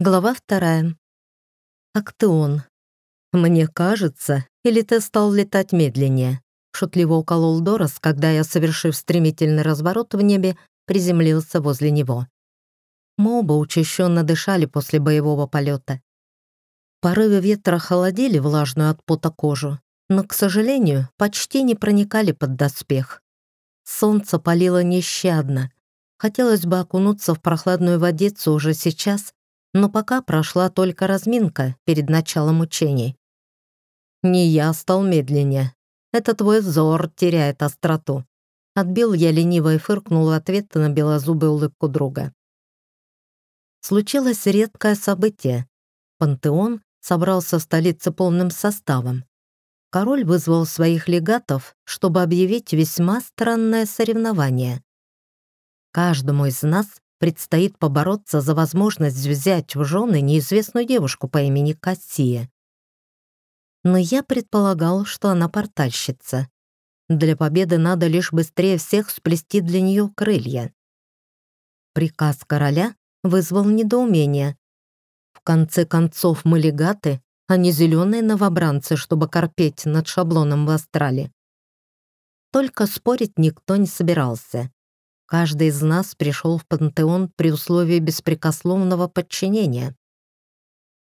Глава вторая. Актеон. «Мне кажется, или ты стал летать медленнее?» Шутливо уколол Дорос, когда я, совершив стремительный разворот в небе, приземлился возле него. Мы оба учащенно дышали после боевого полета. Порывы ветра холодили влажную от пота кожу, но, к сожалению, почти не проникали под доспех. Солнце палило нещадно. Хотелось бы окунуться в прохладную водицу уже сейчас, но пока прошла только разминка перед началом учений. Не я стал медленнее. Это твой взор теряет остроту. Отбил я лениво и фыркнул в ответ на белозубую улыбку друга. Случилось редкое событие. Пантеон собрался в столице полным составом. Король вызвал своих легатов, чтобы объявить весьма странное соревнование. Каждому из нас предстоит побороться за возможность взять в жены неизвестную девушку по имени Кассия. Но я предполагал, что она портальщица. Для победы надо лишь быстрее всех сплести для нее крылья. Приказ короля вызвал недоумение. В конце концов мы легаты, а не зеленые новобранцы, чтобы корпеть над шаблоном в астрале. Только спорить никто не собирался. Каждый из нас пришел в пантеон при условии беспрекословного подчинения.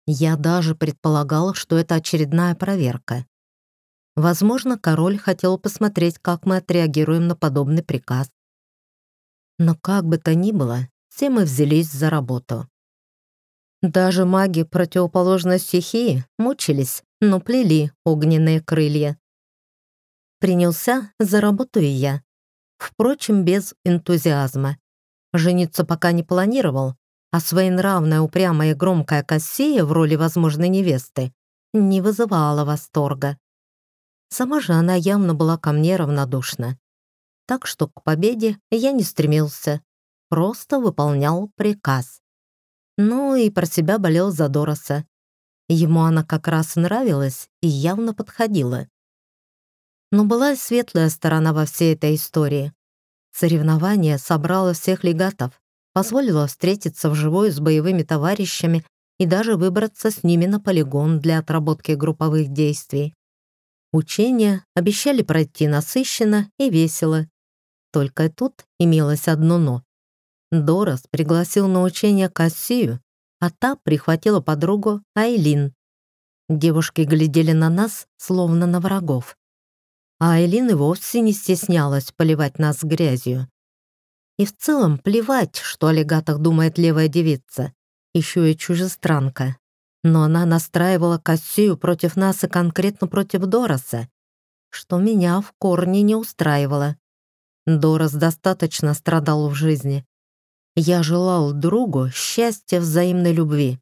Я даже предполагал, что это очередная проверка. Возможно, король хотел посмотреть, как мы отреагируем на подобный приказ. Но как бы то ни было, все мы взялись за работу. Даже маги противоположной стихии мучились, но плели огненные крылья. Принялся за работу и я. Впрочем, без энтузиазма. Жениться пока не планировал, а своенравная, упрямая и громкая Кассия в роли возможной невесты не вызывала восторга. Сама же она явно была ко мне равнодушна. Так что к победе я не стремился, просто выполнял приказ. Ну и про себя болел за Дороса. Ему она как раз нравилась и явно подходила. Но была светлая сторона во всей этой истории. Соревнование собрало всех легатов, позволило встретиться вживую с боевыми товарищами и даже выбраться с ними на полигон для отработки групповых действий. Учения обещали пройти насыщенно и весело. Только тут имелось одно «но». Дорос пригласил на учение Кассию, а та прихватила подругу Айлин. Девушки глядели на нас, словно на врагов а Айлин и вовсе не стеснялась поливать нас грязью. И в целом плевать, что о легатах думает левая девица, еще и чужестранка. Но она настраивала Кассию против нас и конкретно против Дороса, что меня в корне не устраивало. Дорос достаточно страдал в жизни. Я желал другу счастья взаимной любви.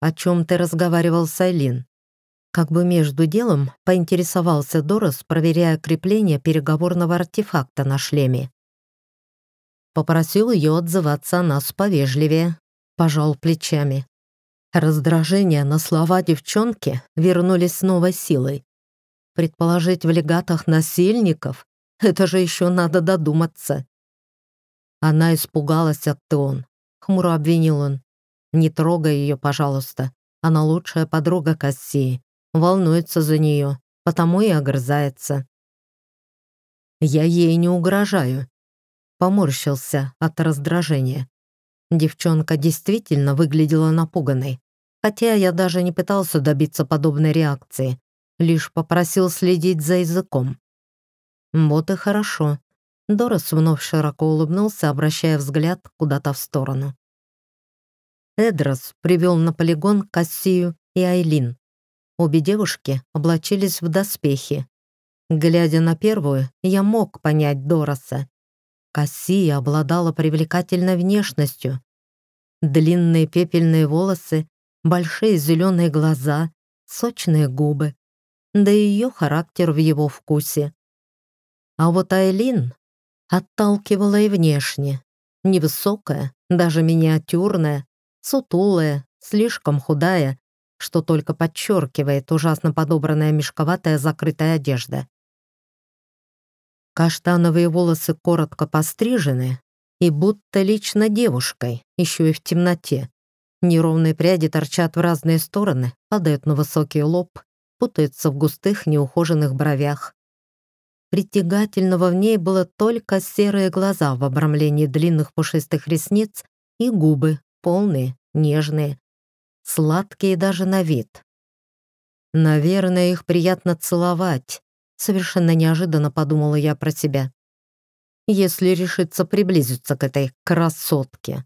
«О чем ты разговаривал с Айлин?» Как бы между делом поинтересовался Дорос, проверяя крепление переговорного артефакта на шлеме. Попросил ее отзываться о нас повежливее, пожал плечами. Раздражение на слова девчонки вернулись с новой силой. Предположить в легатах насильников — это же еще надо додуматься. Она испугалась от Теон. Хмуро обвинил он. «Не трогай ее, пожалуйста. Она лучшая подруга Кассии волнуется за нее, потому и огрызается. Я ей не угрожаю. Поморщился от раздражения. Девчонка действительно выглядела напуганной, хотя я даже не пытался добиться подобной реакции, лишь попросил следить за языком. Вот и хорошо. Дорос вновь широко улыбнулся, обращая взгляд куда-то в сторону. Эдрос привел на полигон Кассию и Айлин. Обе девушки облачились в доспехи. Глядя на первую, я мог понять Дороса. Кассия обладала привлекательной внешностью. Длинные пепельные волосы, большие зеленые глаза, сочные губы. Да и ее характер в его вкусе. А вот Айлин отталкивала и внешне. Невысокая, даже миниатюрная, сутулая, слишком худая что только подчеркивает ужасно подобранная мешковатая закрытая одежда. Каштановые волосы коротко пострижены и будто лично девушкой, еще и в темноте. Неровные пряди торчат в разные стороны, падают на высокий лоб, путаются в густых неухоженных бровях. Притягательного в ней было только серые глаза в обрамлении длинных пушистых ресниц и губы, полные, нежные, сладкие даже на вид. Наверное, их приятно целовать. Совершенно неожиданно подумала я про себя. Если решиться приблизиться к этой красотке.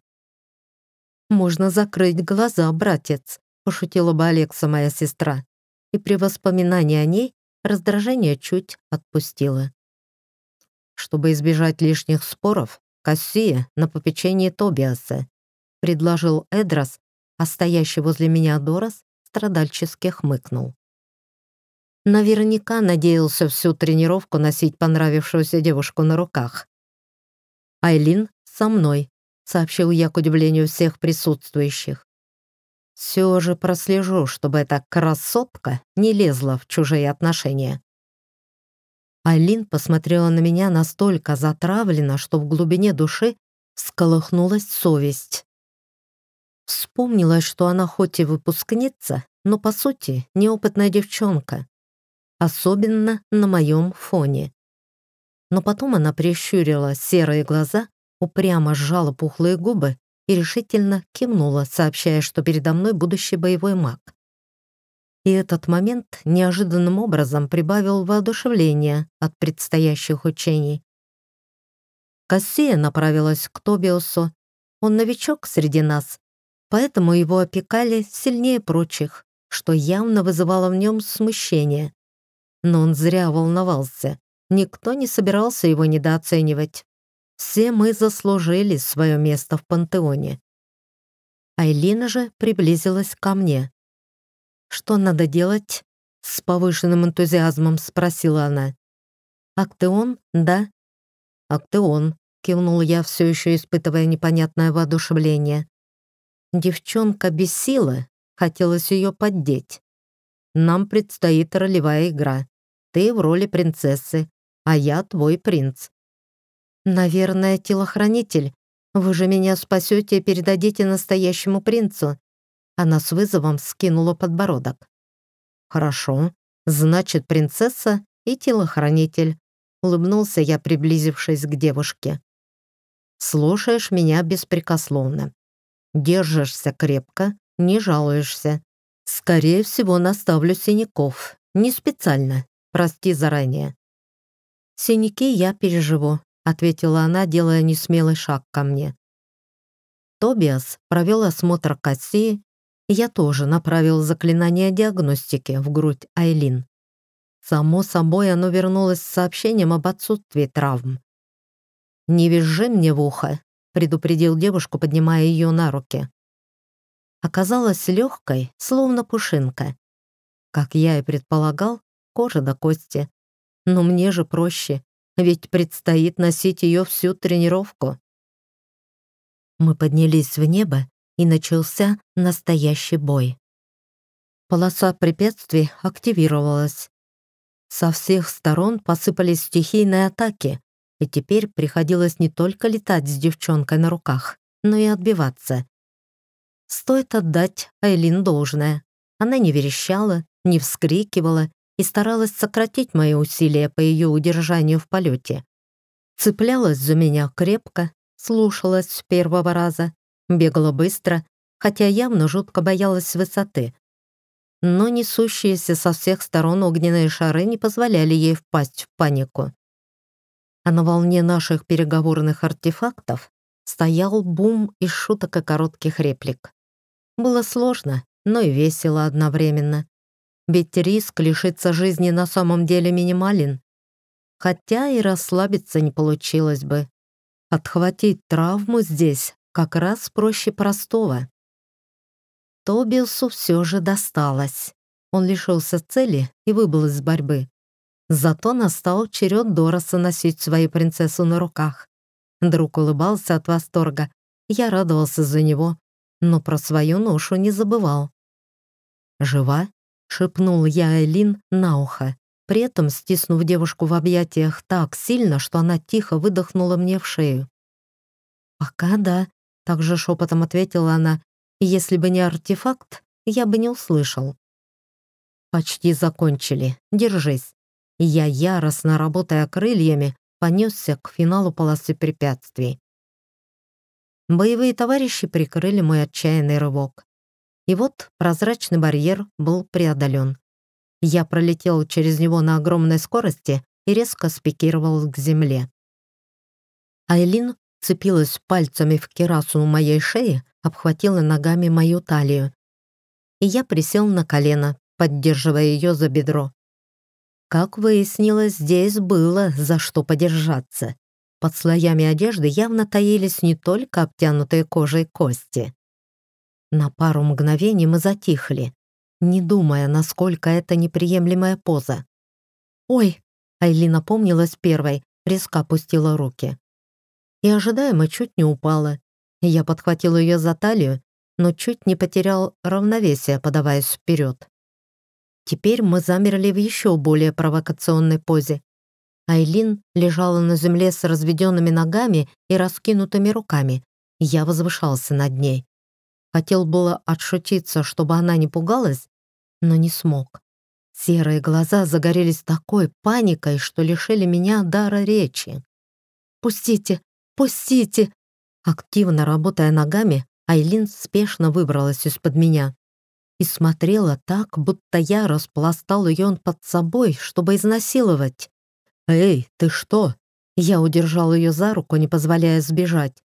«Можно закрыть глаза, братец», — пошутила бы Алекса, моя сестра. И при воспоминании о ней раздражение чуть отпустило. Чтобы избежать лишних споров, Кассия на попечении Тобиаса, предложил Эдрос, а стоящий возле меня Дорос страдальчески хмыкнул. Наверняка надеялся всю тренировку носить понравившуюся девушку на руках. «Айлин со мной», — сообщил я к удивлению всех присутствующих. «Все же прослежу, чтобы эта красотка не лезла в чужие отношения». Айлин посмотрела на меня настолько затравленно, что в глубине души всколыхнулась совесть. Вспомнилось, что она хоть и выпускница, но по сути неопытная девчонка, особенно на моем фоне. Но потом она прищурила серые глаза, упрямо сжала пухлые губы и решительно кивнула, сообщая, что передо мной будущий боевой маг. И этот момент неожиданным образом прибавил воодушевления от предстоящих учений. Кассия направилась к Тобиусу. Он новичок среди нас, поэтому его опекали сильнее прочих, что явно вызывало в нем смущение. Но он зря волновался. Никто не собирался его недооценивать. Все мы заслужили свое место в пантеоне. Айлина же приблизилась ко мне. «Что надо делать?» — с повышенным энтузиазмом спросила она. «Актеон, да?» «Актеон», — кивнул я, все еще испытывая непонятное воодушевление. Девчонка бесила, хотелось ее поддеть. Нам предстоит ролевая игра. Ты в роли принцессы, а я твой принц. Наверное, телохранитель. Вы же меня спасете и передадите настоящему принцу. Она с вызовом скинула подбородок. Хорошо, значит, принцесса и телохранитель. Улыбнулся я, приблизившись к девушке. Слушаешь меня беспрекословно. Держишься крепко, не жалуешься. Скорее всего, наставлю синяков. Не специально. Прости заранее. Синяки я переживу, ответила она, делая несмелый шаг ко мне. Тобиас провел осмотр Кассии, и я тоже направил заклинание диагностики в грудь Айлин. Само собой, оно вернулось с сообщением об отсутствии травм. «Не визжи мне в ухо», предупредил девушку, поднимая ее на руки. Оказалась легкой, словно пушинка. Как я и предполагал, кожа до кости. Но мне же проще, ведь предстоит носить ее всю тренировку. Мы поднялись в небо, и начался настоящий бой. Полоса препятствий активировалась. Со всех сторон посыпались стихийные атаки, и теперь приходилось не только летать с девчонкой на руках, но и отбиваться. Стоит отдать Айлин должное. Она не верещала, не вскрикивала и старалась сократить мои усилия по ее удержанию в полете. Цеплялась за меня крепко, слушалась с первого раза, бегала быстро, хотя явно жутко боялась высоты. Но несущиеся со всех сторон огненные шары не позволяли ей впасть в панику а на волне наших переговорных артефактов стоял бум из шуток и коротких реплик. Было сложно, но и весело одновременно. Ведь риск лишиться жизни на самом деле минимален. Хотя и расслабиться не получилось бы. Отхватить травму здесь как раз проще простого. Тобиусу все же досталось. Он лишился цели и выбыл из борьбы. Зато настал черед Дороса носить свою принцессу на руках. Друг улыбался от восторга. Я радовался за него, но про свою ношу не забывал. «Жива?» — шепнул я Элин на ухо, при этом стиснув девушку в объятиях так сильно, что она тихо выдохнула мне в шею. «Пока да», — также шепотом ответила она Если бы не артефакт, я бы не услышал. Почти закончили. Держись. Я, яростно работая крыльями, понесся к финалу полосы препятствий. Боевые товарищи прикрыли мой отчаянный рывок. И вот прозрачный барьер был преодолен. Я пролетел через него на огромной скорости и резко спикировал к земле. Айлин цепилась пальцами в керасу у моей шеи, обхватила ногами мою талию. И я присел на колено, поддерживая ее за бедро. Как выяснилось, здесь было за что подержаться. Под слоями одежды явно таились не только обтянутые кожей кости. На пару мгновений мы затихли, не думая, насколько это неприемлемая поза. «Ой!» — Айлина помнилась первой, резко опустила руки. И ожидаемо чуть не упала. Я подхватил ее за талию, но чуть не потерял равновесие, подаваясь вперед. Теперь мы замерли в еще более провокационной позе. Айлин лежала на земле с разведенными ногами и раскинутыми руками. Я возвышался над ней. Хотел было отшутиться, чтобы она не пугалась, но не смог. Серые глаза загорелись такой паникой, что лишили меня дара речи. «Пустите! Пустите!» Активно работая ногами, Айлин спешно выбралась из-под меня и смотрела так, будто я распластал ее под собой, чтобы изнасиловать. «Эй, ты что?» Я удержал ее за руку, не позволяя сбежать.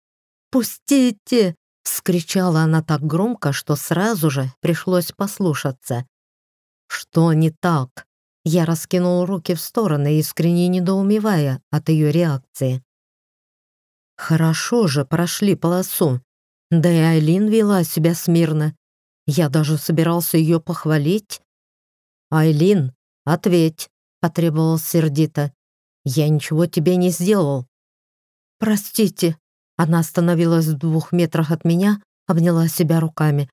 «Пустите!» — скричала она так громко, что сразу же пришлось послушаться. «Что не так?» Я раскинул руки в стороны, искренне недоумевая от ее реакции. «Хорошо же прошли полосу. Да и Айлин вела себя смирно. Я даже собирался ее похвалить. «Айлин, ответь», — потребовал сердито. «Я ничего тебе не сделал». «Простите». Она остановилась в двух метрах от меня, обняла себя руками.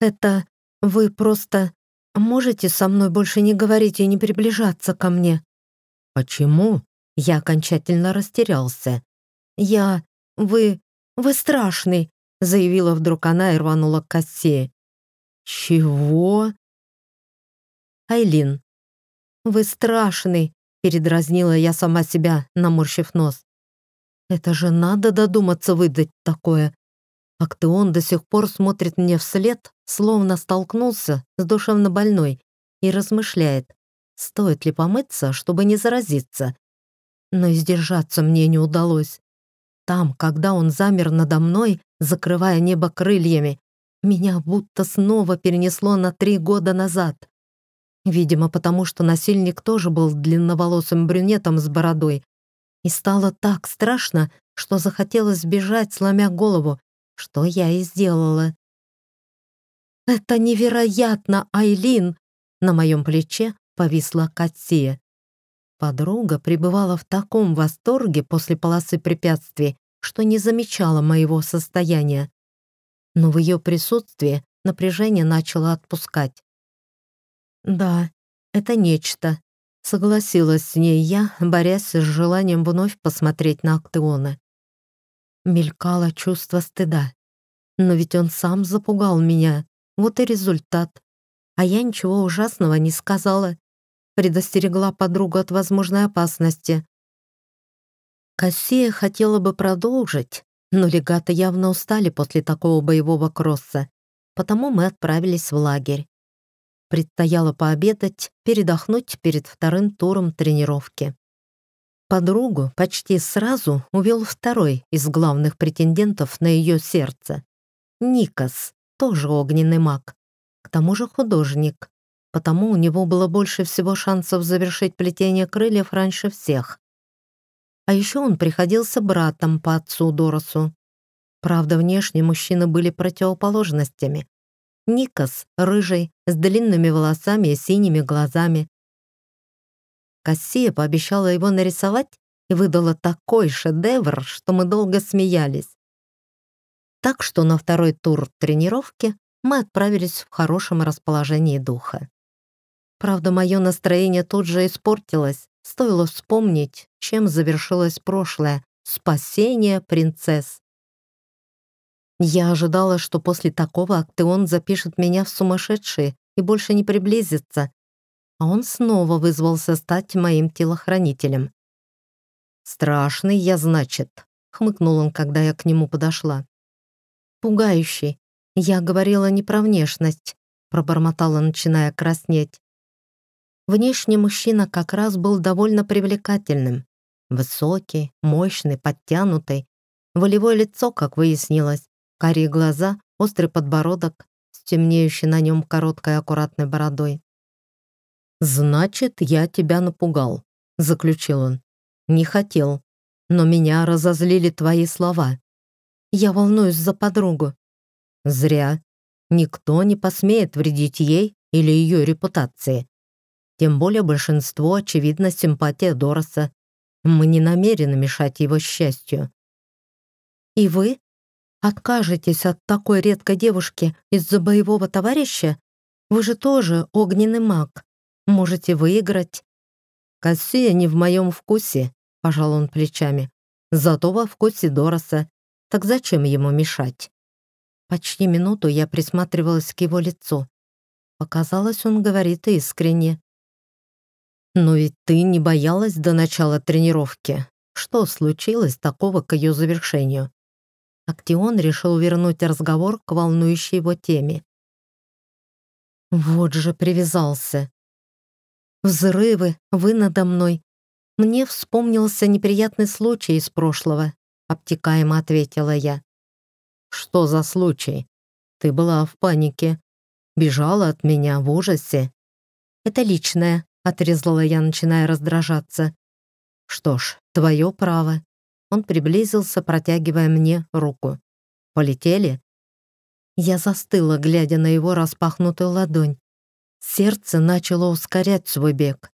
«Это вы просто можете со мной больше не говорить и не приближаться ко мне?» «Почему?» Я окончательно растерялся. «Я... Вы... Вы страшный!» заявила вдруг она и рванула к Кассии. «Чего?» «Айлин, вы страшный!» передразнила я сама себя, наморщив нос. «Это же надо додуматься выдать такое!» Актеон до сих пор смотрит мне вслед, словно столкнулся с душевно больной, и размышляет, стоит ли помыться, чтобы не заразиться. Но и сдержаться мне не удалось. Там, когда он замер надо мной, закрывая небо крыльями, меня будто снова перенесло на три года назад. Видимо, потому что насильник тоже был длинноволосым брюнетом с бородой. И стало так страшно, что захотелось бежать, сломя голову, что я и сделала. «Это невероятно, Айлин!» На моем плече повисла Катсия. Подруга пребывала в таком восторге после полосы препятствий, что не замечала моего состояния. Но в ее присутствии напряжение начало отпускать. «Да, это нечто», — согласилась с ней я, борясь с желанием вновь посмотреть на Актеона. Мелькало чувство стыда. Но ведь он сам запугал меня. Вот и результат. А я ничего ужасного не сказала предостерегла подругу от возможной опасности. Кассия хотела бы продолжить, но легаты явно устали после такого боевого кросса, потому мы отправились в лагерь. Предстояло пообедать, передохнуть перед вторым туром тренировки. Подругу почти сразу увел второй из главных претендентов на ее сердце. Никас, тоже огненный маг, к тому же художник потому у него было больше всего шансов завершить плетение крыльев раньше всех. А еще он приходился братом по отцу Доросу. Правда, внешне мужчины были противоположностями. Никас — рыжий, с длинными волосами и синими глазами. Кассия пообещала его нарисовать и выдала такой шедевр, что мы долго смеялись. Так что на второй тур тренировки мы отправились в хорошем расположении духа. Правда, мое настроение тут же испортилось. Стоило вспомнить, чем завершилось прошлое — спасение принцесс. Я ожидала, что после такого Актеон запишет меня в сумасшедшие и больше не приблизится, а он снова вызвался стать моим телохранителем. «Страшный я, значит», — хмыкнул он, когда я к нему подошла. «Пугающий. Я говорила не про внешность», — пробормотала, начиная краснеть. Внешне мужчина как раз был довольно привлекательным. Высокий, мощный, подтянутый. Волевое лицо, как выяснилось, карие глаза, острый подбородок с темнеющей на нем короткой аккуратной бородой. «Значит, я тебя напугал», — заключил он. «Не хотел, но меня разозлили твои слова. Я волнуюсь за подругу». «Зря. Никто не посмеет вредить ей или ее репутации. Тем более большинство, очевидно, симпатия Дороса. Мы не намерены мешать его счастью. «И вы? Откажетесь от такой редкой девушки из-за боевого товарища? Вы же тоже огненный маг. Можете выиграть». «Кассия не в моем вкусе», — пожал он плечами. «Зато во вкусе Дороса. Так зачем ему мешать?» Почти минуту я присматривалась к его лицу. Показалось, он говорит искренне. «Но ведь ты не боялась до начала тренировки. Что случилось такого к ее завершению?» Актион решил вернуть разговор к волнующей его теме. «Вот же привязался. Взрывы, вы надо мной. Мне вспомнился неприятный случай из прошлого», обтекаемо ответила я. «Что за случай? Ты была в панике. Бежала от меня в ужасе». «Это личное», Отрезала я, начиная раздражаться. «Что ж, твое право». Он приблизился, протягивая мне руку. «Полетели?» Я застыла, глядя на его распахнутую ладонь. Сердце начало ускорять свой бег.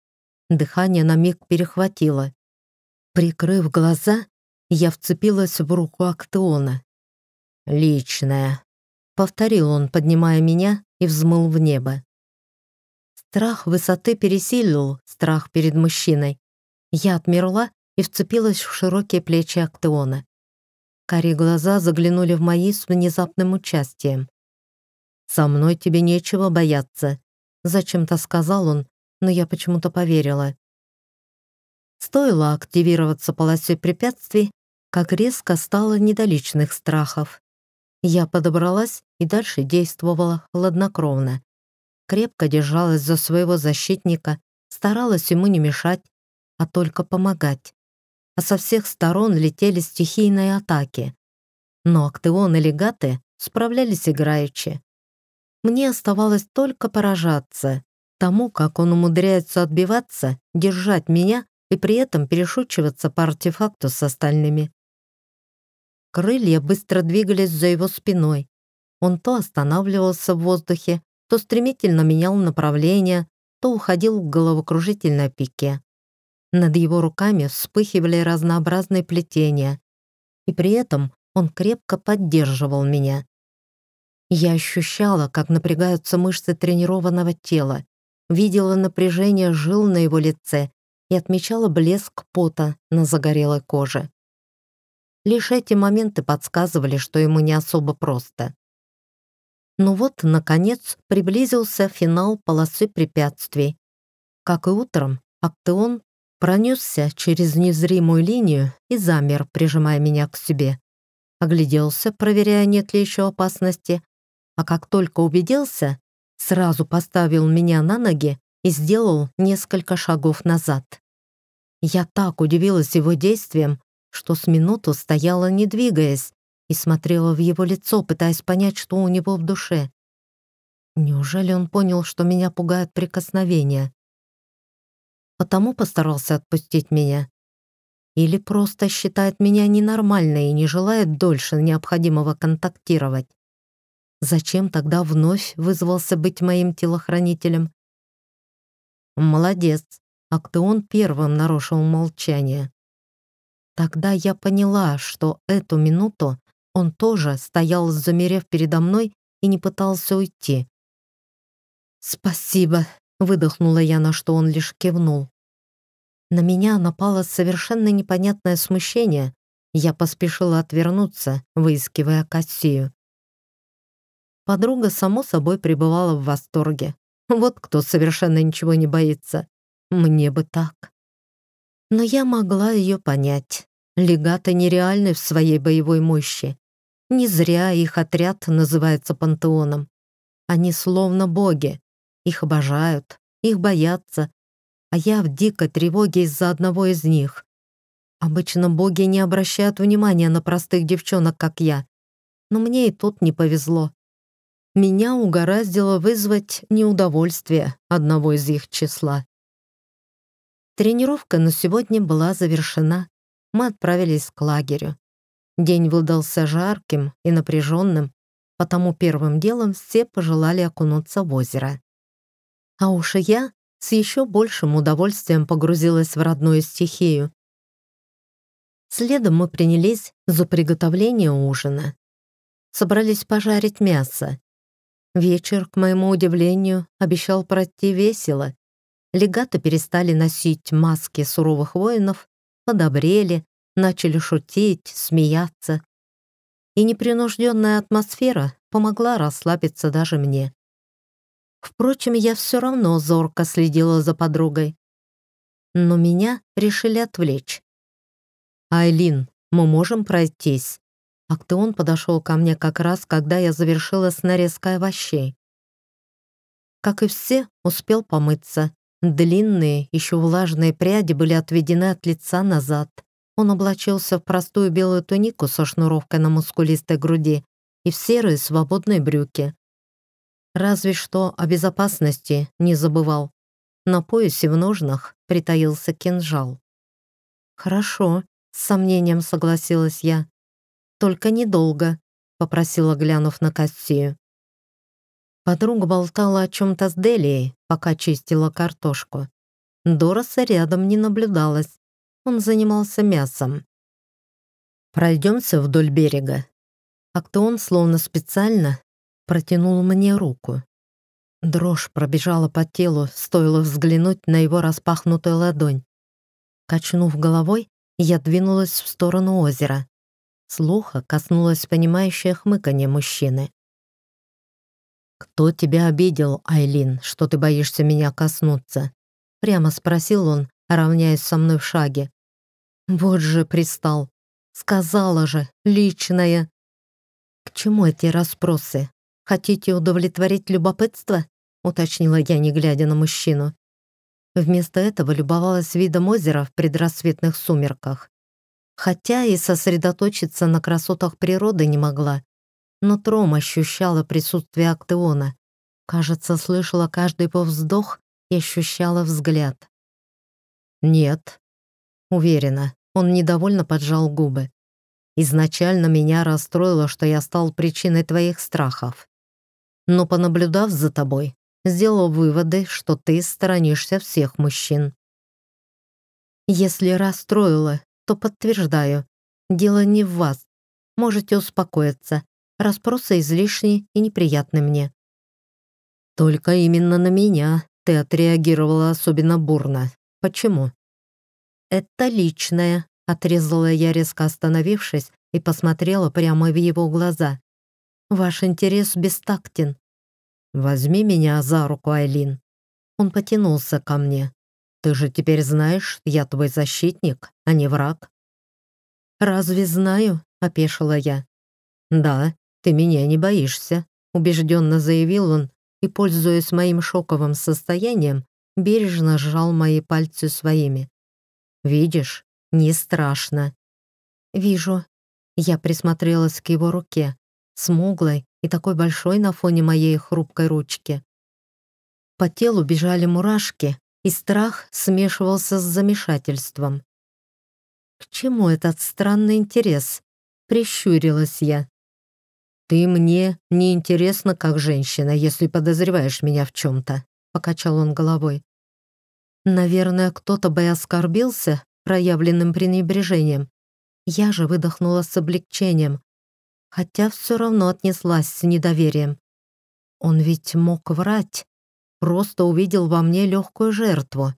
Дыхание на миг перехватило. Прикрыв глаза, я вцепилась в руку Актеона. «Личное», — повторил он, поднимая меня и взмыл в небо. Страх высоты пересилил страх перед мужчиной. Я отмерла и вцепилась в широкие плечи Актеона. Карие глаза заглянули в мои с внезапным участием. «Со мной тебе нечего бояться», — зачем-то сказал он, но я почему-то поверила. Стоило активироваться полосой препятствий, как резко стало недоличных страхов. Я подобралась и дальше действовала хладнокровно крепко держалась за своего защитника, старалась ему не мешать, а только помогать. А со всех сторон летели стихийные атаки. Но Актеон и Легаты справлялись играючи. Мне оставалось только поражаться тому, как он умудряется отбиваться, держать меня и при этом перешучиваться по артефакту с остальными. Крылья быстро двигались за его спиной. Он то останавливался в воздухе, то стремительно менял направление, то уходил в головокружительное пике. Над его руками вспыхивали разнообразные плетения, и при этом он крепко поддерживал меня. Я ощущала, как напрягаются мышцы тренированного тела, видела напряжение жил на его лице и отмечала блеск пота на загорелой коже. Лишь эти моменты подсказывали, что ему не особо просто. Ну вот, наконец, приблизился финал полосы препятствий. Как и утром, Актеон пронесся через незримую линию и замер, прижимая меня к себе. Огляделся, проверяя, нет ли еще опасности, а как только убедился, сразу поставил меня на ноги и сделал несколько шагов назад. Я так удивилась его действием, что с минуту стояла, не двигаясь, и смотрела в его лицо, пытаясь понять, что у него в душе. Неужели он понял, что меня пугает прикосновение? Потому постарался отпустить меня. Или просто считает меня ненормальной и не желает дольше необходимого контактировать. Зачем тогда вновь вызвался быть моим телохранителем? Молодец, а кто он первым нарушил молчание. Тогда я поняла, что эту минуту он тоже стоял, замерев передо мной, и не пытался уйти. «Спасибо», — выдохнула я, на что он лишь кивнул. На меня напало совершенно непонятное смущение, Я поспешила отвернуться, выискивая Кассию. Подруга, само собой, пребывала в восторге. Вот кто совершенно ничего не боится. Мне бы так. Но я могла ее понять. Легаты нереальны в своей боевой мощи. Не зря их отряд называется пантеоном. Они словно боги. Их обожают, их боятся. А я в дикой тревоге из-за одного из них. Обычно боги не обращают внимания на простых девчонок, как я. Но мне и тут не повезло меня угораздило вызвать неудовольствие одного из их числа. Тренировка на сегодня была завершена. Мы отправились к лагерю. День выдался жарким и напряженным, потому первым делом все пожелали окунуться в озеро. А уж я с еще большим удовольствием погрузилась в родную стихию. Следом мы принялись за приготовление ужина. Собрались пожарить мясо. Вечер, к моему удивлению, обещал пройти весело. Легаты перестали носить маски суровых воинов, подобрели, начали шутить, смеяться. И непринужденная атмосфера помогла расслабиться даже мне. Впрочем, я все равно зорко следила за подругой. Но меня решили отвлечь. «Айлин, мы можем пройтись?» Актеон подошел ко мне как раз, когда я завершила с нарезкой овощей. Как и все, успел помыться. Длинные, еще влажные пряди были отведены от лица назад. Он облачился в простую белую тунику со шнуровкой на мускулистой груди и в серые свободные брюки. Разве что о безопасности не забывал. На поясе в ножнах притаился кинжал. «Хорошо», — с сомнением согласилась я. «Только недолго», — попросила, глянув на Кассию. Подруга болтала о чем-то с Делией, пока чистила картошку. Дороса рядом не наблюдалось. Он занимался мясом. «Пройдемся вдоль берега». А кто он, словно специально, протянул мне руку. Дрожь пробежала по телу, стоило взглянуть на его распахнутую ладонь. Качнув головой, я двинулась в сторону озера. Слуха коснулось понимающее хмыканье мужчины. «Кто тебя обидел, Айлин, что ты боишься меня коснуться?» Прямо спросил он, равняясь со мной в шаге. «Вот же пристал. Сказала же, личное». «К чему эти расспросы? Хотите удовлетворить любопытство?» уточнила я, не глядя на мужчину. Вместо этого любовалась видом озера в предрассветных сумерках. Хотя и сосредоточиться на красотах природы не могла. Но Тром ощущала присутствие Актеона. Кажется, слышала каждый повздох и ощущала взгляд. «Нет». Уверена, он недовольно поджал губы. «Изначально меня расстроило, что я стал причиной твоих страхов. Но понаблюдав за тобой, сделал выводы, что ты сторонишься всех мужчин». «Если расстроило, то подтверждаю, дело не в вас. Можете успокоиться. Распросы излишни и неприятны мне. Только именно на меня ты отреагировала особенно бурно. Почему? Это личное, отрезала я, резко остановившись, и посмотрела прямо в его глаза. Ваш интерес бестактен. Возьми меня за руку, Айлин. Он потянулся ко мне. Ты же теперь знаешь, я твой защитник, а не враг». «Разве знаю?» — опешила я. «Да, ты меня не боишься», — убежденно заявил он и, пользуясь моим шоковым состоянием, бережно сжал мои пальцы своими. «Видишь, не страшно». «Вижу». Я присмотрелась к его руке, смуглой и такой большой на фоне моей хрупкой ручки. По телу бежали мурашки, и страх смешивался с замешательством. «К чему этот странный интерес?» — прищурилась я. «Ты мне не интересна как женщина, если подозреваешь меня в чем-то», — покачал он головой. «Наверное, кто-то бы и оскорбился проявленным пренебрежением. Я же выдохнула с облегчением, хотя все равно отнеслась с недоверием. Он ведь мог врать, просто увидел во мне легкую жертву.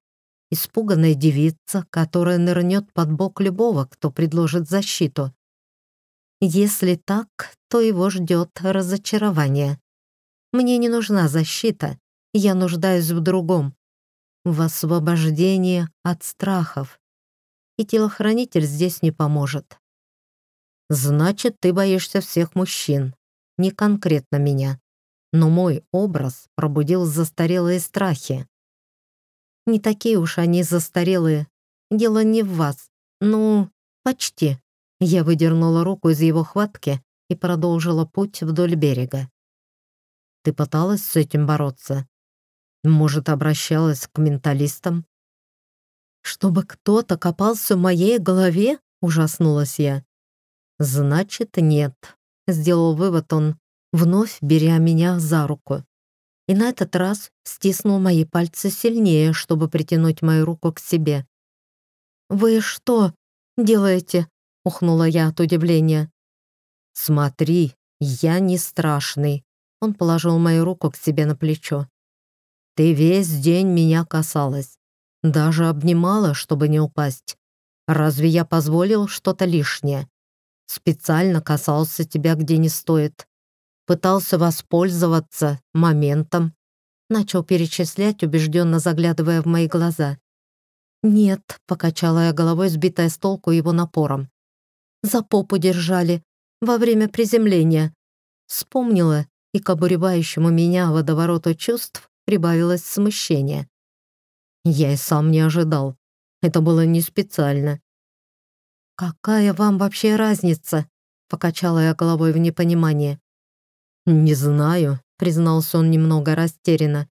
испуганная девица, которая нырнет под бок любого, кто предложит защиту. Если так, то его ждет разочарование. Мне не нужна защита, я нуждаюсь в другом, в освобождении от страхов. И телохранитель здесь не поможет. Значит, ты боишься всех мужчин, не конкретно меня. Но мой образ пробудил застарелые страхи. Не такие уж они застарелые. Дело не в вас. Ну, почти. Я выдернула руку из его хватки и продолжила путь вдоль берега. Ты пыталась с этим бороться? Может, обращалась к менталистам? Чтобы кто-то копался в моей голове? Ужаснулась я. Значит, нет. Сделал вывод он, вновь беря меня за руку и на этот раз стиснул мои пальцы сильнее, чтобы притянуть мою руку к себе. «Вы что делаете?» — ухнула я от удивления. «Смотри, я не страшный», — он положил мою руку к себе на плечо. «Ты весь день меня касалась, даже обнимала, чтобы не упасть. Разве я позволил что-то лишнее? Специально касался тебя, где не стоит пытался воспользоваться моментом, начал перечислять, убежденно заглядывая в мои глаза. «Нет», — покачала я головой, сбитая с толку его напором. «За попу держали, во время приземления». Вспомнила, и к обуревающему меня водовороту чувств прибавилось смущение. Я и сам не ожидал. Это было не специально. «Какая вам вообще разница?» — покачала я головой в непонимании. «Не знаю», — признался он немного растерянно.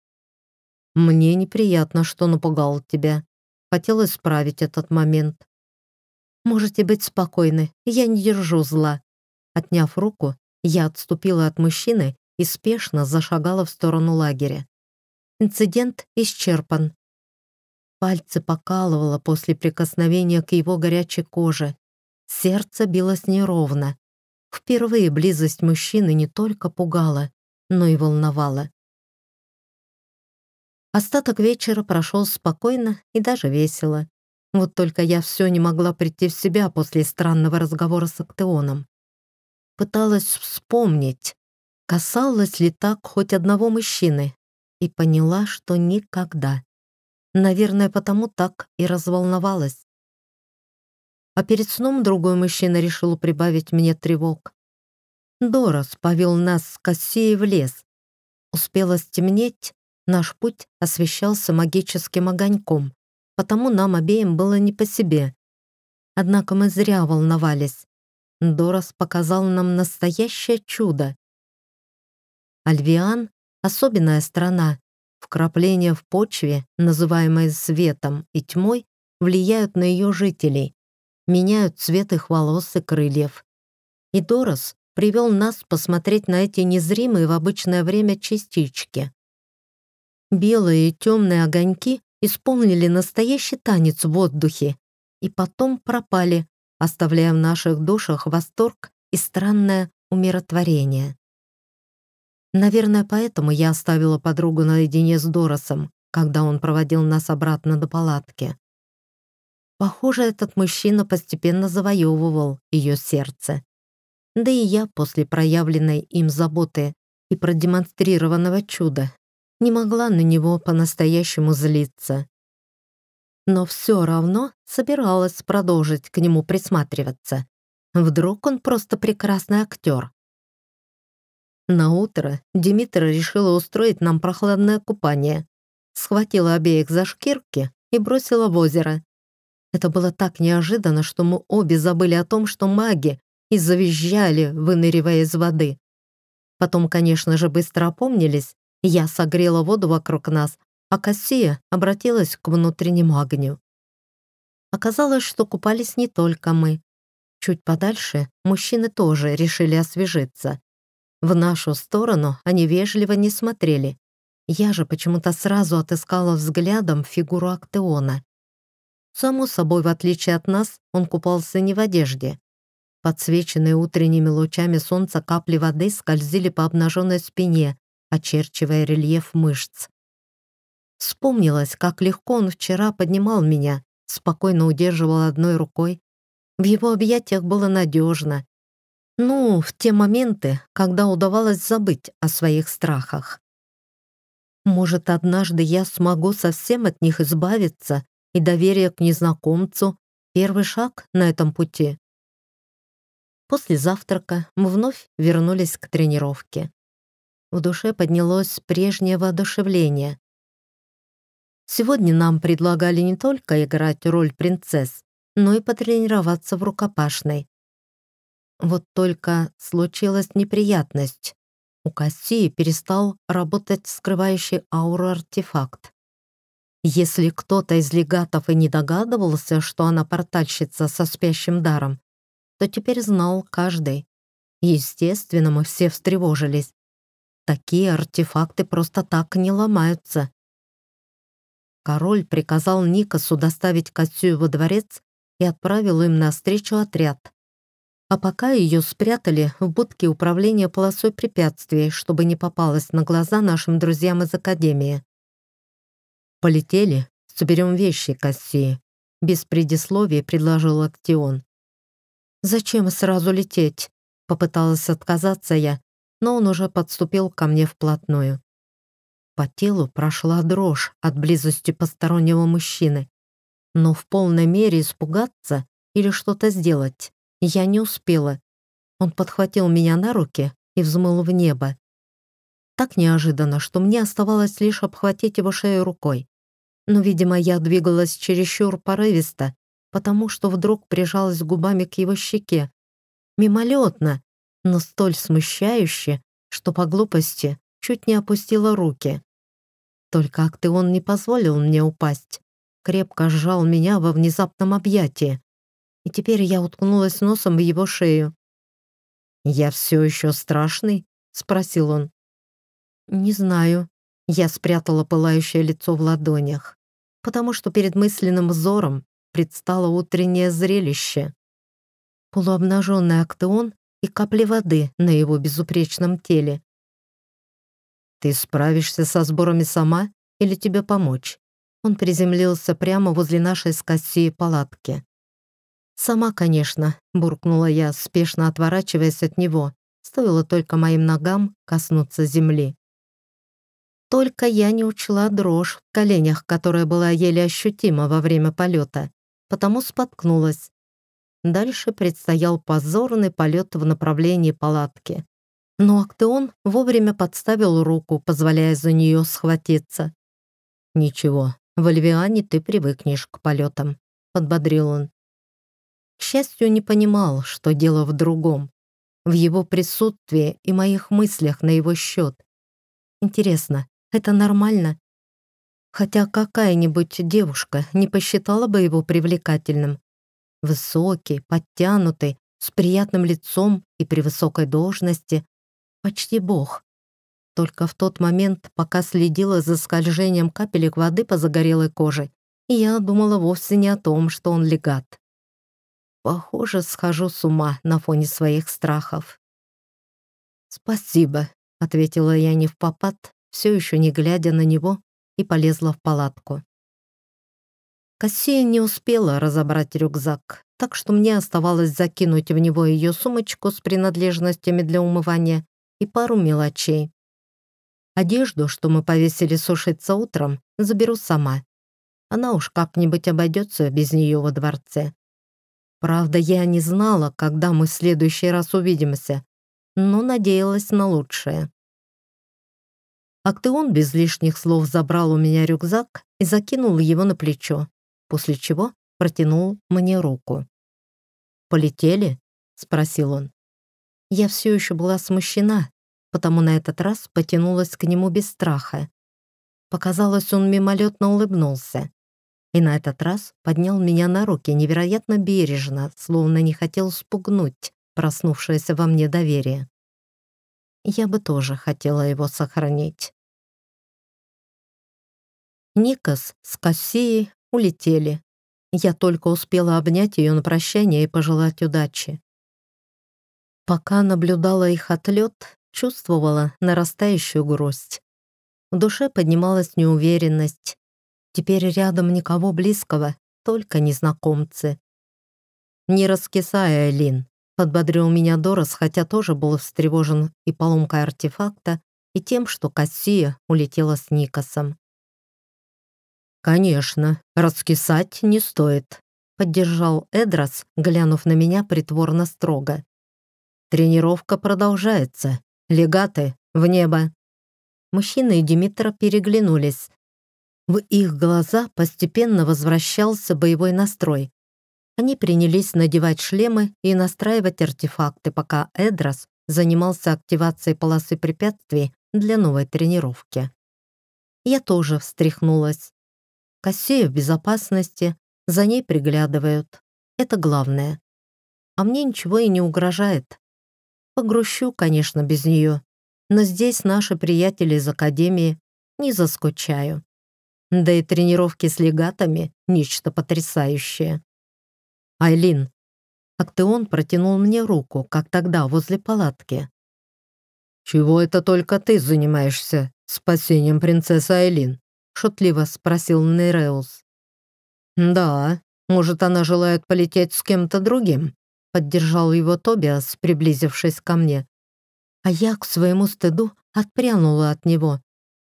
«Мне неприятно, что напугал тебя. Хотел исправить этот момент». «Можете быть спокойны, я не держу зла». Отняв руку, я отступила от мужчины и спешно зашагала в сторону лагеря. Инцидент исчерпан. Пальцы покалывало после прикосновения к его горячей коже. Сердце билось неровно. Впервые близость мужчины не только пугала, но и волновала. Остаток вечера прошел спокойно и даже весело. Вот только я все не могла прийти в себя после странного разговора с Актеоном. Пыталась вспомнить, касалась ли так хоть одного мужчины, и поняла, что никогда. Наверное, потому так и разволновалась а перед сном другой мужчина решил прибавить мне тревог. Дорос повел нас с Кассией в лес. Успело стемнеть, наш путь освещался магическим огоньком, потому нам обеим было не по себе. Однако мы зря волновались. Дорос показал нам настоящее чудо. Альвиан — особенная страна. Вкрапления в почве, называемые светом и тьмой, влияют на ее жителей меняют цвет их волос и крыльев. И Дорос привел нас посмотреть на эти незримые в обычное время частички. Белые и темные огоньки исполнили настоящий танец в воздухе и потом пропали, оставляя в наших душах восторг и странное умиротворение. Наверное, поэтому я оставила подругу наедине с Доросом, когда он проводил нас обратно до палатки. Похоже, этот мужчина постепенно завоевывал ее сердце. Да и я после проявленной им заботы и продемонстрированного чуда не могла на него по-настоящему злиться. Но все равно собиралась продолжить к нему присматриваться. Вдруг он просто прекрасный актер. На утро Димитра решила устроить нам прохладное купание. Схватила обеих за шкирки и бросила в озеро. Это было так неожиданно, что мы обе забыли о том, что маги, и завизжали, выныривая из воды. Потом, конечно же, быстро опомнились, я согрела воду вокруг нас, а Кассия обратилась к внутреннему огню. Оказалось, что купались не только мы. Чуть подальше мужчины тоже решили освежиться. В нашу сторону они вежливо не смотрели. Я же почему-то сразу отыскала взглядом фигуру Актеона. Само собой, в отличие от нас, он купался не в одежде. Подсвеченные утренними лучами солнца капли воды скользили по обнаженной спине, очерчивая рельеф мышц. Вспомнилось, как легко он вчера поднимал меня, спокойно удерживал одной рукой. В его объятиях было надежно. Ну, в те моменты, когда удавалось забыть о своих страхах. Может, однажды я смогу совсем от них избавиться, и доверие к незнакомцу — первый шаг на этом пути. После завтрака мы вновь вернулись к тренировке. В душе поднялось прежнее воодушевление. Сегодня нам предлагали не только играть роль принцесс, но и потренироваться в рукопашной. Вот только случилась неприятность. У Кассии перестал работать скрывающий ауру артефакт. Если кто-то из легатов и не догадывался, что она портальщица со спящим даром, то теперь знал каждый. Естественно, мы все встревожились. Такие артефакты просто так не ломаются. Король приказал Никасу доставить Кассию во дворец и отправил им навстречу отряд. А пока ее спрятали в будке управления полосой препятствий, чтобы не попалась на глаза нашим друзьям из Академии. «Полетели, соберем вещи, Кассии», — без предисловий предложил Актион. «Зачем сразу лететь?» — попыталась отказаться я, но он уже подступил ко мне вплотную. По телу прошла дрожь от близости постороннего мужчины, но в полной мере испугаться или что-то сделать я не успела. Он подхватил меня на руки и взмыл в небо. Так неожиданно, что мне оставалось лишь обхватить его шею рукой. Но, видимо, я двигалась чересчур порывисто, потому что вдруг прижалась губами к его щеке. Мимолетно, но столь смущающе, что по глупости чуть не опустила руки. Только Актеон не позволил мне упасть. Крепко сжал меня во внезапном объятии. И теперь я уткнулась носом в его шею. «Я все еще страшный?» — спросил он. «Не знаю». Я спрятала пылающее лицо в ладонях, потому что перед мысленным взором предстало утреннее зрелище. Полуобнаженный актеон и капли воды на его безупречном теле. «Ты справишься со сборами сама или тебе помочь?» Он приземлился прямо возле нашей с Кассией палатки. «Сама, конечно», — буркнула я, спешно отворачиваясь от него. Стоило только моим ногам коснуться земли. Только я не учла дрожь в коленях, которая была еле ощутима во время полета потому споткнулась. Дальше предстоял позорный полет в направлении палатки. Но Актеон вовремя подставил руку, позволяя за нее схватиться. «Ничего, в Альвиане ты привыкнешь к полетам», — подбодрил он. К счастью, не понимал, что дело в другом, в его присутствии и моих мыслях на его счет. Интересно, это нормально? хотя какая-нибудь девушка не посчитала бы его привлекательным. Высокий, подтянутый, с приятным лицом и при высокой должности. Почти бог. Только в тот момент, пока следила за скольжением капелек воды по загорелой коже, я думала вовсе не о том, что он легат. Похоже, схожу с ума на фоне своих страхов. «Спасибо», — ответила я не в попад, все еще не глядя на него и полезла в палатку. Кассия не успела разобрать рюкзак, так что мне оставалось закинуть в него ее сумочку с принадлежностями для умывания и пару мелочей. Одежду, что мы повесили сушиться утром, заберу сама. Она уж как-нибудь обойдется без нее во дворце. Правда, я не знала, когда мы в следующий раз увидимся, но надеялась на лучшее. Актеон без лишних слов забрал у меня рюкзак и закинул его на плечо, после чего протянул мне руку. «Полетели?» — спросил он. Я все еще была смущена, потому на этот раз потянулась к нему без страха. Показалось, он мимолетно улыбнулся. И на этот раз поднял меня на руки невероятно бережно, словно не хотел спугнуть проснувшееся во мне доверие. Я бы тоже хотела его сохранить. Никас с Кассией улетели. Я только успела обнять ее на прощание и пожелать удачи. Пока наблюдала их отлет, чувствовала нарастающую грусть. В душе поднималась неуверенность. Теперь рядом никого близкого, только незнакомцы. «Не раскисай, Айлин», — подбодрил меня Дорос, хотя тоже был встревожен и поломкой артефакта, и тем, что Кассия улетела с Никосом. «Конечно, раскисать не стоит», — поддержал Эдрос, глянув на меня притворно строго. «Тренировка продолжается. Легаты в небо». Мужчина и Димитра переглянулись. В их глаза постепенно возвращался боевой настрой. Они принялись надевать шлемы и настраивать артефакты, пока Эдрос занимался активацией полосы препятствий для новой тренировки. Я тоже встряхнулась. Кассея в безопасности, за ней приглядывают. Это главное. А мне ничего и не угрожает. Погрущу, конечно, без нее, но здесь наши приятели из Академии, не заскучаю. Да и тренировки с легатами — нечто потрясающее. Айлин. Актеон протянул мне руку, как тогда, возле палатки. «Чего это только ты занимаешься спасением принцессы Айлин?» шутливо спросил Нереус. «Да, может, она желает полететь с кем-то другим?» поддержал его Тобиас, приблизившись ко мне. А я, к своему стыду, отпрянула от него.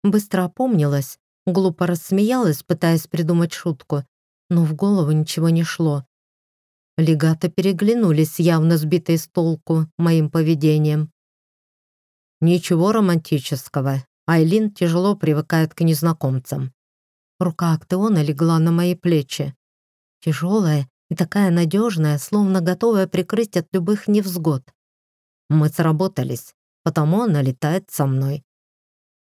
Быстро опомнилась, глупо рассмеялась, пытаясь придумать шутку, но в голову ничего не шло. Легаты переглянулись, явно сбитые с толку моим поведением. Ничего романтического. Айлин тяжело привыкает к незнакомцам. Рука Актеона легла на мои плечи. Тяжелая и такая надежная, словно готовая прикрыть от любых невзгод. Мы сработались, потому она летает со мной.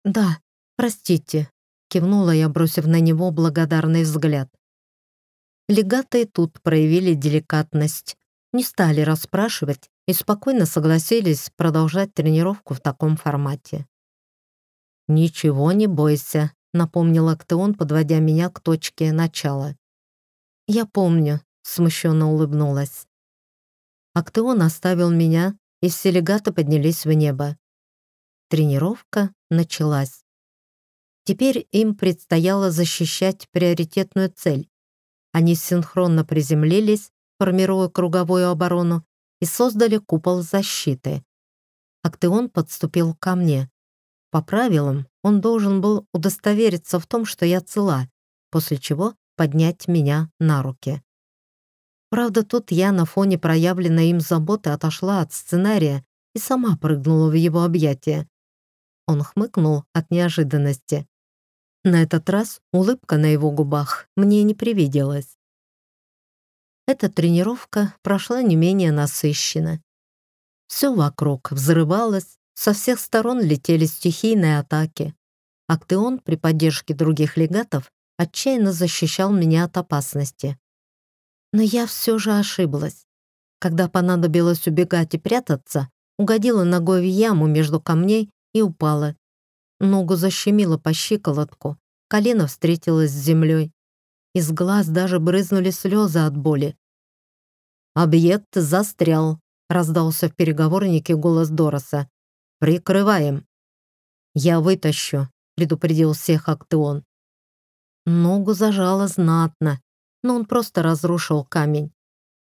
«Да, простите», — кивнула я, бросив на него благодарный взгляд. Легаты тут проявили деликатность, не стали расспрашивать и спокойно согласились продолжать тренировку в таком формате. «Ничего не бойся», — напомнил Актеон, подводя меня к точке начала. «Я помню», — смущенно улыбнулась. Актеон оставил меня, и все легаты поднялись в небо. Тренировка началась. Теперь им предстояло защищать приоритетную цель. Они синхронно приземлились, формируя круговую оборону, и создали купол защиты. Актеон подступил ко мне. По правилам, он должен был удостовериться в том, что я цела, после чего поднять меня на руки. Правда, тут я на фоне проявленной им заботы отошла от сценария и сама прыгнула в его объятия. Он хмыкнул от неожиданности. На этот раз улыбка на его губах мне не привиделась. Эта тренировка прошла не менее насыщенно. Все вокруг взрывалось, со всех сторон летели стихийные атаки. Актеон при поддержке других легатов отчаянно защищал меня от опасности. Но я все же ошиблась. Когда понадобилось убегать и прятаться, угодила ногой в яму между камней и упала. Ногу защемило по щиколотку, колено встретилось с землей. Из глаз даже брызнули слезы от боли. «Объект застрял», — раздался в переговорнике голос Дороса. «Прикрываем». «Я вытащу», — предупредил всех Актеон. Ногу зажало знатно, но он просто разрушил камень.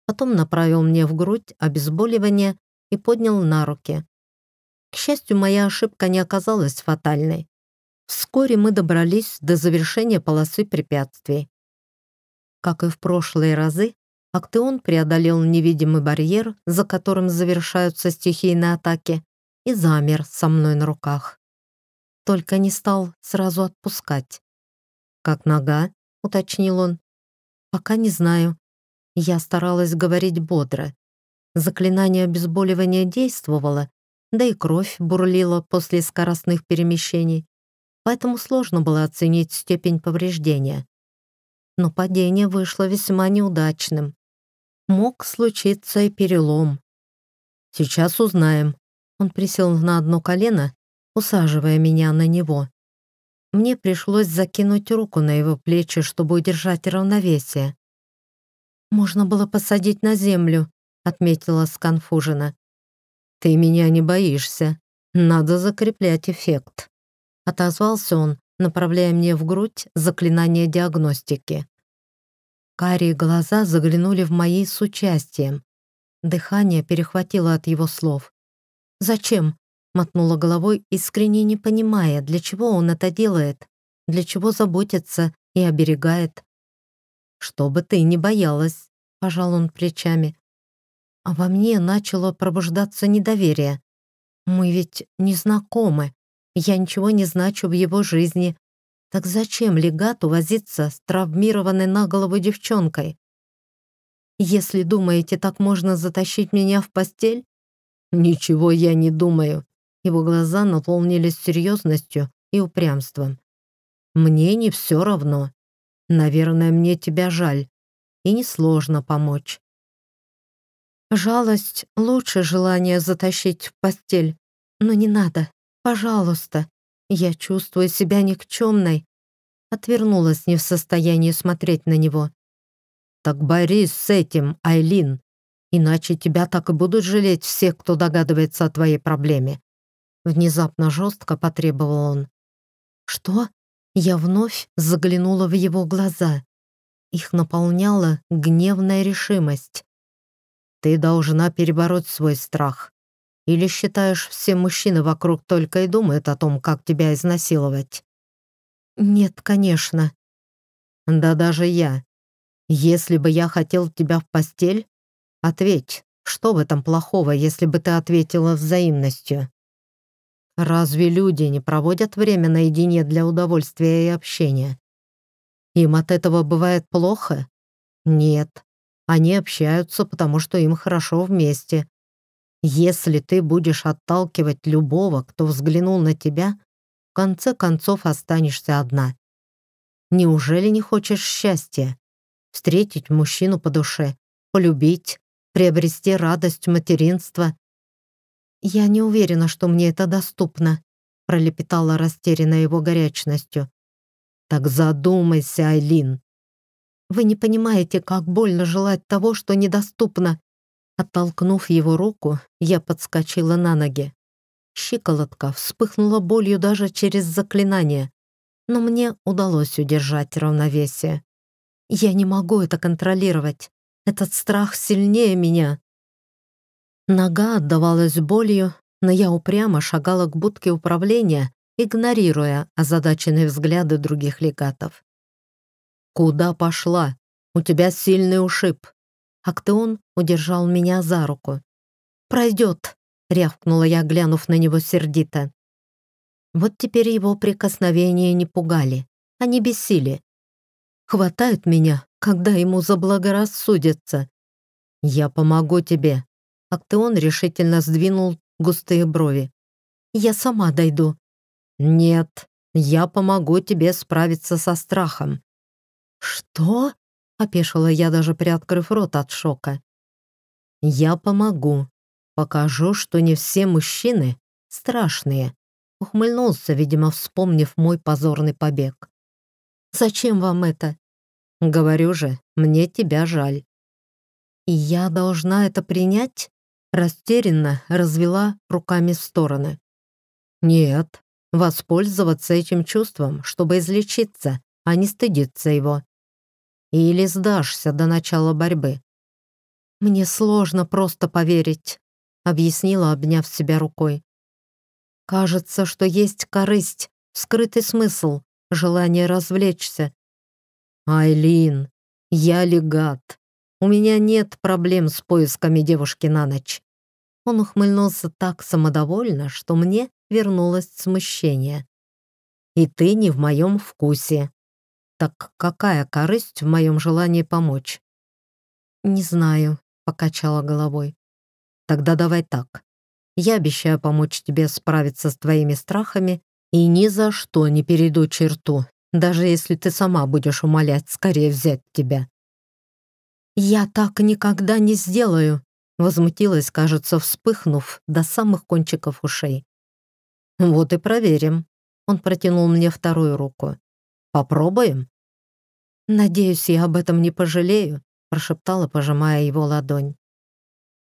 Потом направил мне в грудь обезболивание и поднял на руки. К счастью, моя ошибка не оказалась фатальной. Вскоре мы добрались до завершения полосы препятствий. Как и в прошлые разы, Актеон преодолел невидимый барьер, за которым завершаются стихийные атаки, и замер со мной на руках. Только не стал сразу отпускать. «Как нога?» — уточнил он. «Пока не знаю». Я старалась говорить бодро. Заклинание обезболивания действовало, да и кровь бурлила после скоростных перемещений, поэтому сложно было оценить степень повреждения. Но падение вышло весьма неудачным. Мог случиться и перелом. Сейчас узнаем. Он присел на одно колено, усаживая меня на него. Мне пришлось закинуть руку на его плечи, чтобы удержать равновесие. «Можно было посадить на землю», — отметила сконфуженно. «Ты меня не боишься. Надо закреплять эффект». Отозвался он, направляя мне в грудь заклинание диагностики. Карие глаза заглянули в мои с участием. Дыхание перехватило от его слов. «Зачем?» — мотнула головой, искренне не понимая, для чего он это делает, для чего заботится и оберегает. «Чтобы ты не боялась», — пожал он плечами. А во мне начало пробуждаться недоверие. Мы ведь не знакомы. Я ничего не значу в его жизни. Так зачем легату возиться с травмированной на голову девчонкой? Если думаете, так можно затащить меня в постель? Ничего я не думаю. Его глаза наполнились серьезностью и упрямством. Мне не все равно. Наверное, мне тебя жаль. И несложно помочь. Жалость лучше желания затащить в постель. Но не надо, пожалуйста. Я чувствую себя никчемной. Отвернулась не в состоянии смотреть на него. Так борись с этим, Айлин. Иначе тебя так и будут жалеть все, кто догадывается о твоей проблеме. Внезапно жестко потребовал он. Что? Я вновь заглянула в его глаза. Их наполняла гневная решимость. Ты должна перебороть свой страх. Или считаешь, все мужчины вокруг только и думают о том, как тебя изнасиловать? Нет, конечно. Да даже я. Если бы я хотел тебя в постель, ответь, что в этом плохого, если бы ты ответила взаимностью? Разве люди не проводят время наедине для удовольствия и общения? Им от этого бывает плохо? Нет. Они общаются, потому что им хорошо вместе. Если ты будешь отталкивать любого, кто взглянул на тебя, в конце концов останешься одна. Неужели не хочешь счастья? Встретить мужчину по душе, полюбить, приобрести радость материнства? Я не уверена, что мне это доступно, пролепетала растерянная его горячностью. Так задумайся, Айлин. Вы не понимаете, как больно желать того, что недоступно». Оттолкнув его руку, я подскочила на ноги. Щиколотка вспыхнула болью даже через заклинание, но мне удалось удержать равновесие. Я не могу это контролировать. Этот страх сильнее меня. Нога отдавалась болью, но я упрямо шагала к будке управления, игнорируя озадаченные взгляды других легатов. «Куда пошла? У тебя сильный ушиб». Актеон удержал меня за руку. «Пройдет», — рявкнула я, глянув на него сердито. Вот теперь его прикосновения не пугали, они бесили. Хватают меня, когда ему заблагорассудится. «Я помогу тебе». Актеон решительно сдвинул густые брови. «Я сама дойду». «Нет, я помогу тебе справиться со страхом. «Что?» — опешила я, даже приоткрыв рот от шока. «Я помогу. Покажу, что не все мужчины страшные», — ухмыльнулся, видимо, вспомнив мой позорный побег. «Зачем вам это?» «Говорю же, мне тебя жаль». «И я должна это принять?» Растерянно развела руками в стороны. «Нет, воспользоваться этим чувством, чтобы излечиться, а не стыдиться его. Или сдашься до начала борьбы. «Мне сложно просто поверить», — объяснила, обняв себя рукой. «Кажется, что есть корысть, скрытый смысл, желание развлечься». «Айлин, я легат. У меня нет проблем с поисками девушки на ночь». Он ухмыльнулся так самодовольно, что мне вернулось смущение. «И ты не в моем вкусе. Так какая корысть в моем желании помочь? Не знаю, покачала головой. Тогда давай так. Я обещаю помочь тебе справиться с твоими страхами и ни за что не перейду черту, даже если ты сама будешь умолять скорее взять тебя. Я так никогда не сделаю, возмутилась, кажется, вспыхнув до самых кончиков ушей. Вот и проверим. Он протянул мне вторую руку. Попробуем?» «Надеюсь, я об этом не пожалею», прошептала, пожимая его ладонь.